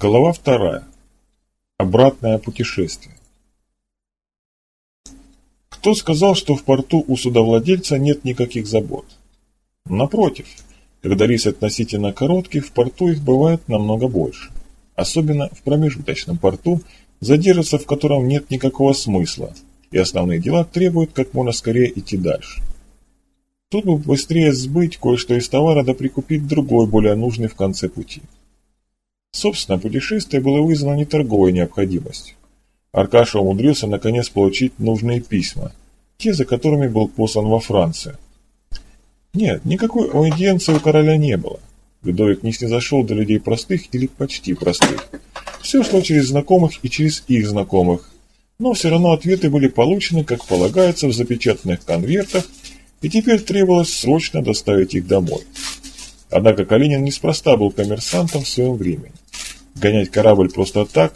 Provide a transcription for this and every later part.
Глава вторая. Обратное путешествие. Кто сказал, что в порту у судовладельца нет никаких забот? Напротив, когда рейс относительно короткий, в порту их бывает намного больше. Особенно в промежуточном порту, задержаться в котором нет никакого смысла, и основные дела требуют как можно скорее идти дальше. Тут бы быстрее сбыть кое-что из товара да прикупить другой, более нужный в конце пути. Собственно, путешествие было вызвано не торговой необходимостью. Аркаша умудрился наконец получить нужные письма, те, за которыми был послан во Францию. Нет, никакой аудиенции у короля не было. Людовик не снизошел до людей простых или почти простых. Все шло через знакомых и через их знакомых, но все равно ответы были получены, как полагается, в запечатанных конвертах, и теперь требовалось срочно доставить их домой. Однако Калинин неспроста был коммерсантом в своем времени. Гонять корабль просто так,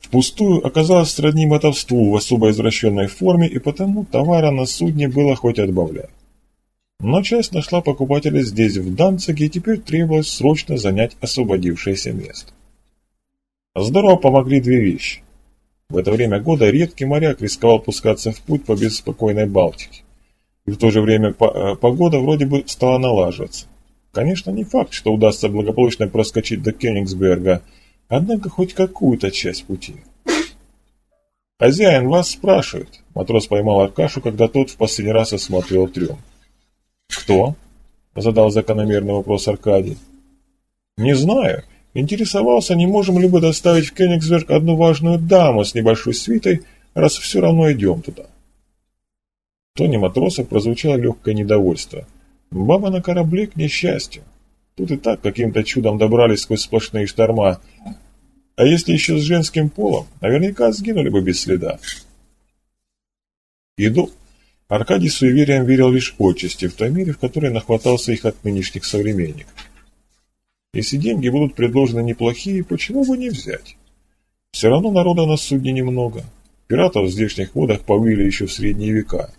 впустую, оказалось сродни мотовству в особо извращенной форме, и потому товара на судне было хоть отбавляй. Но часть нашла покупателя здесь, в Данциге, и теперь требовалось срочно занять освободившееся место. Здорово помогли две вещи. В это время года редкий моряк рисковал пускаться в путь по беспокойной Балтике. И в то же время э, погода вроде бы стала налаживаться. Конечно, не факт, что удастся благополучно проскочить до Кёнигсберга – Однако хоть какую-то часть пути. «Хозяин, вас спрашивают!» Матрос поймал Аркашу, когда тот в последний раз осмотрел трюм. «Кто?» – задал закономерный вопрос Аркадий. «Не знаю. Интересовался, не можем ли мы доставить в Кёнигсберг одну важную даму с небольшой свитой, раз все равно идем туда». В тоне матроса прозвучало легкое недовольство. «Баба на корабле к несчастью. Тут и так каким-то чудом добрались сквозь сплошные шторма, а если еще с женским полом, наверняка сгинули бы без следа. Иду. Аркадий с суеверием верил лишь отчасти в той мире, в которой нахватался их от нынешних современников. Если деньги будут предложены неплохие, почему бы не взять? Все равно народа на судне немного. Пиратов в здешних водах повыли еще в средние века.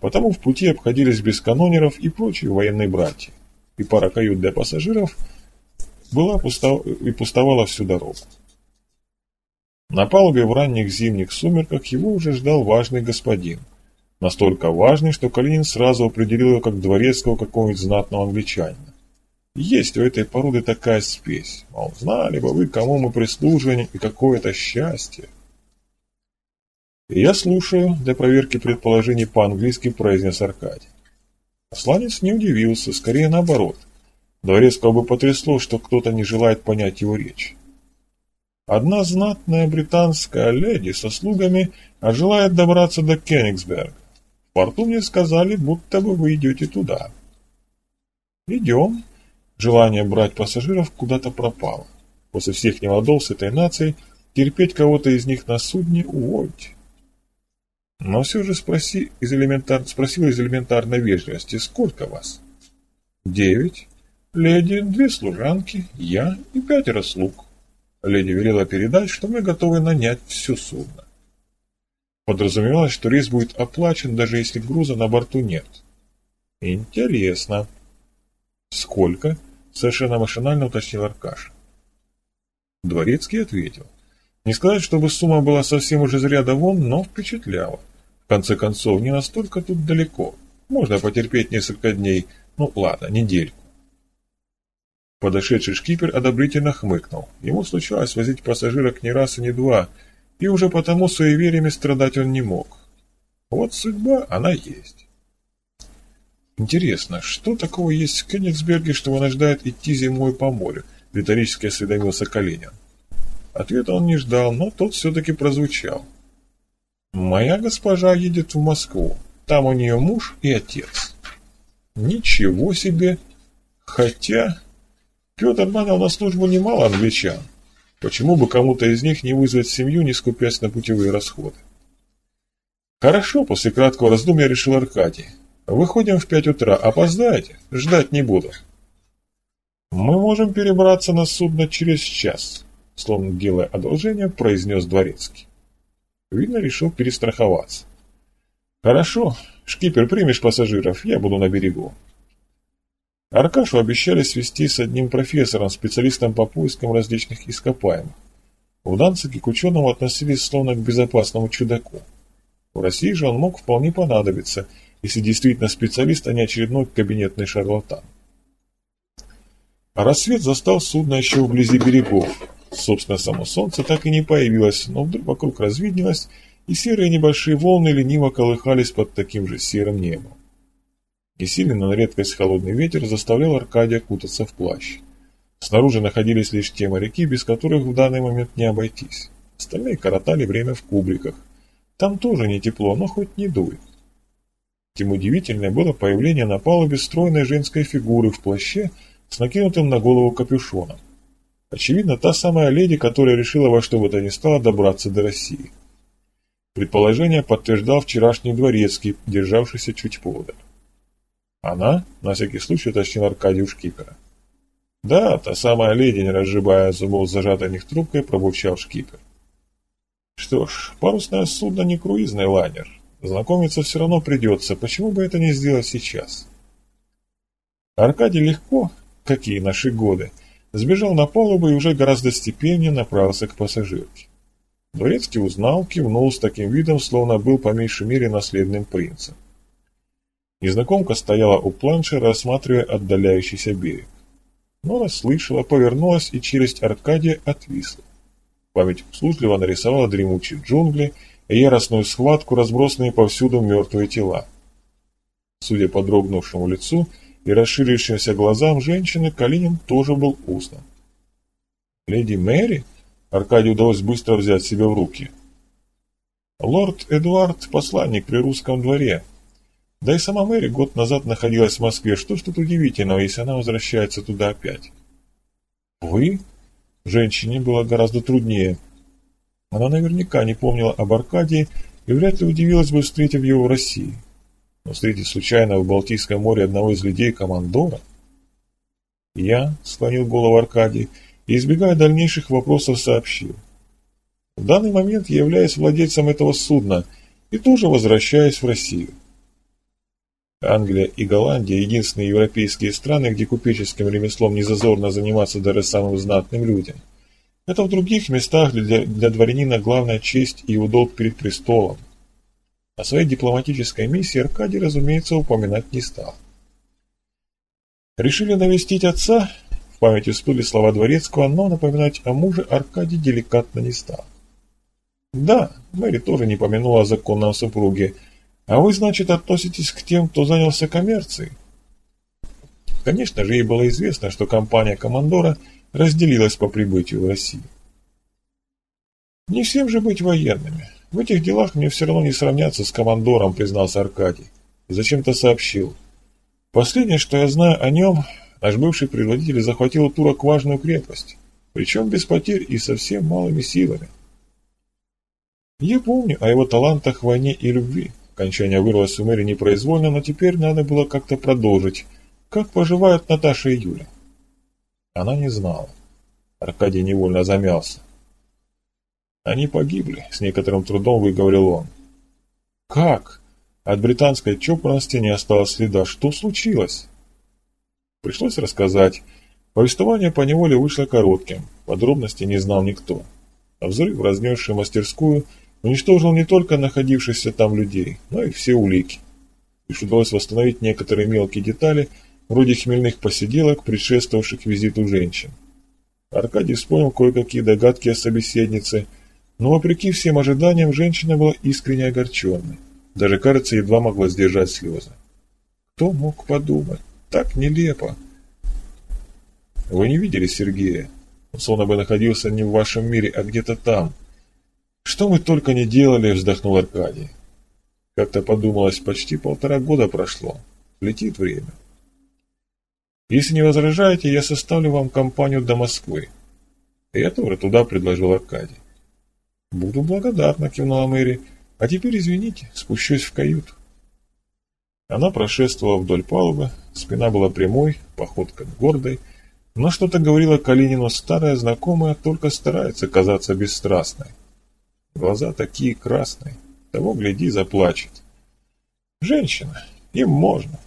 Потому в пути обходились без канонеров и прочие военные братья. И пара кают для пассажиров была пустов... и пустовала всю дорогу. На палубе в ранних зимних сумерках его уже ждал важный господин. Настолько важный, что Калинин сразу определил его как дворецкого какого-нибудь знатного англичанина. Есть у этой породы такая спесь. Мол, знали бы вы, кому мы прислуживаем и какое это счастье. «Я слушаю», — для проверки предположений по-английски произнес Аркадий. Посланец не удивился, скорее наоборот. Дворецкого бы потрясло, что кто-то не желает понять его речь. Одна знатная британская леди со слугами а желает добраться до Кенигсберга. В порту мне сказали, будто бы вы идете туда. Идем. Желание брать пассажиров куда-то пропало. После всех неладов с этой нацией терпеть кого-то из них на судне увольте. Но все же спроси из элементар... спросил из элементарной вежливости, сколько вас? Девять. Леди, две служанки, я и пятеро слуг. Леди велела передать, что мы готовы нанять всю судно. Подразумевалось, что рейс будет оплачен, даже если груза на борту нет. Интересно. Сколько? Совершенно машинально уточнил Аркаш. Дворецкий ответил. Не сказать, чтобы сумма была совсем уже из ряда вон, но впечатляла. Конце концов, не настолько тут далеко. Можно потерпеть несколько дней, ну ладно, недельку. Подошедший шкипер одобрительно хмыкнул. Ему случалось возить пассажирок не раз и не два, и уже потому суевериями страдать он не мог. Вот судьба, она есть. Интересно, что такого есть в Кенигсберге, что вынуждает идти зимой по морю? Риторически осведомился Калинин. Ответа он не ждал, но тот все-таки прозвучал. «Моя госпожа едет в Москву. Там у нее муж и отец». «Ничего себе! Хотя...» Петр нанял на службу немало англичан. Почему бы кому-то из них не вызвать семью, не скупясь на путевые расходы? Хорошо, после краткого раздумья решил Аркадий. Выходим в пять утра, опоздаете? Ждать не буду. Мы можем перебраться на судно через час, словно делая одолжение, произнес Дворецкий. Видно, решил перестраховаться. Хорошо, шкипер, примешь пассажиров, я буду на берегу. Аркашу обещали свести с одним профессором, специалистом по поискам различных ископаемых. В Данциге к ученому относились словно к безопасному чудаку. В России же он мог вполне понадобиться, если действительно специалист, а не очередной кабинетный шарлатан. А рассвет застал судно еще вблизи берегов. Собственно, само солнце так и не появилось, но вдруг вокруг развиднелось, и серые небольшие волны лениво колыхались под таким же серым небом. И сильный, на редкость холодный ветер заставлял Аркадия кутаться в плащ. Снаружи находились лишь те моряки, без которых в данный момент не обойтись. Остальные коротали время в кубриках. Там тоже не тепло, но хоть не дует. Тем удивительнее было появление на палубе стройной женской фигуры в плаще с накинутым на голову капюшоном. Очевидно, та самая леди, которая решила во что бы то ни стало добраться до России. Предположение подтверждал вчерашний дворецкий, державшийся чуть подаль. Она, на всякий случай, уточнил Аркадий шкипера. Да, та самая леди, не разжибая зубов зажатой них трубкой, пробурчал шкипер. Что ж, парусное судно не круизный лайнер. Знакомиться все равно придется, почему бы это не сделать сейчас? Аркадий легко, какие наши годы, сбежал на палубу и уже гораздо степеннее направился к пассажирке. Дворецкий узнал, кивнул с таким видом, словно был по меньшей мере наследным принцем. Незнакомка стояла у планши, рассматривая отдаляющийся берег. Но расслышала, повернулась, и челюсть Аркадия отвисла. Память услужливо нарисовала дремучие джунгли и яростную схватку, разбросанные повсюду мертвые тела. Судя по дрогнувшему лицу и расширившимся глазам женщины, Калинин тоже был узнан. «Леди Мэри?» Аркадию удалось быстро взять себя в руки. «Лорд Эдуард – посланник при русском дворе», да и сама Мэри год назад находилась в Москве. Что ж тут удивительного, если она возвращается туда опять? Вы? Женщине было гораздо труднее. Она наверняка не помнила об Аркадии и вряд ли удивилась бы, встретив его в России. Встретить случайно в Балтийском море одного из людей командора? Я, склонил голову Аркадий, и, избегая дальнейших вопросов, сообщил. В данный момент я являюсь владельцем этого судна и тоже возвращаюсь в Россию. Англия и Голландия – единственные европейские страны, где купеческим ремеслом не зазорно заниматься даже самым знатным людям. Это в других местах для, для дворянина главная честь и его долг перед престолом. О своей дипломатической миссии Аркадий, разумеется, упоминать не стал. Решили навестить отца, в памяти всплыли слова Дворецкого, но напоминать о муже Аркадий деликатно не стал. Да, Мэри тоже не помянула о законном супруге – а вы, значит, относитесь к тем, кто занялся коммерцией? Конечно же, ей было известно, что компания Командора разделилась по прибытию в Россию. Не всем же быть военными. В этих делах мне все равно не сравняться с Командором, признался Аркадий. Зачем-то сообщил. Последнее, что я знаю о нем, наш бывший предводитель захватил у турок важную крепость, причем без потерь и совсем малыми силами. Я помню о его талантах в войне и любви. Окончание вырвалось у Мэри непроизвольно, но теперь надо было как-то продолжить. Как поживают Наташа и Юля? Она не знала. Аркадий невольно замялся. Они погибли, с некоторым трудом выговорил он. Как? От британской чопорности не осталось следа. Что случилось? Пришлось рассказать. Повествование по неволе вышло коротким. Подробностей не знал никто. А взрыв, разнесший мастерскую, уничтожил не только находившихся там людей, но и все улики. Лишь удалось восстановить некоторые мелкие детали, вроде хмельных посиделок, предшествовавших визиту женщин. Аркадий вспомнил кое-какие догадки о собеседнице, но вопреки всем ожиданиям женщина была искренне огорченной. Даже, кажется, едва могла сдержать слезы. Кто мог подумать? Так нелепо. Вы не видели Сергея? Он словно бы находился не в вашем мире, а где-то там, что мы только не делали, вздохнул Аркадий. Как-то подумалось, почти полтора года прошло. Летит время. Если не возражаете, я составлю вам компанию до Москвы. Я тоже туда предложил Аркадий. Буду благодарна, кивнула Мэри. А теперь извините, спущусь в каюту. Она прошествовала вдоль палубы, спина была прямой, походка гордой, но что-то говорила Калинину старая знакомая, только старается казаться бесстрастной. Глаза такие красные. Того, гляди, заплачет. Женщина. Им можно.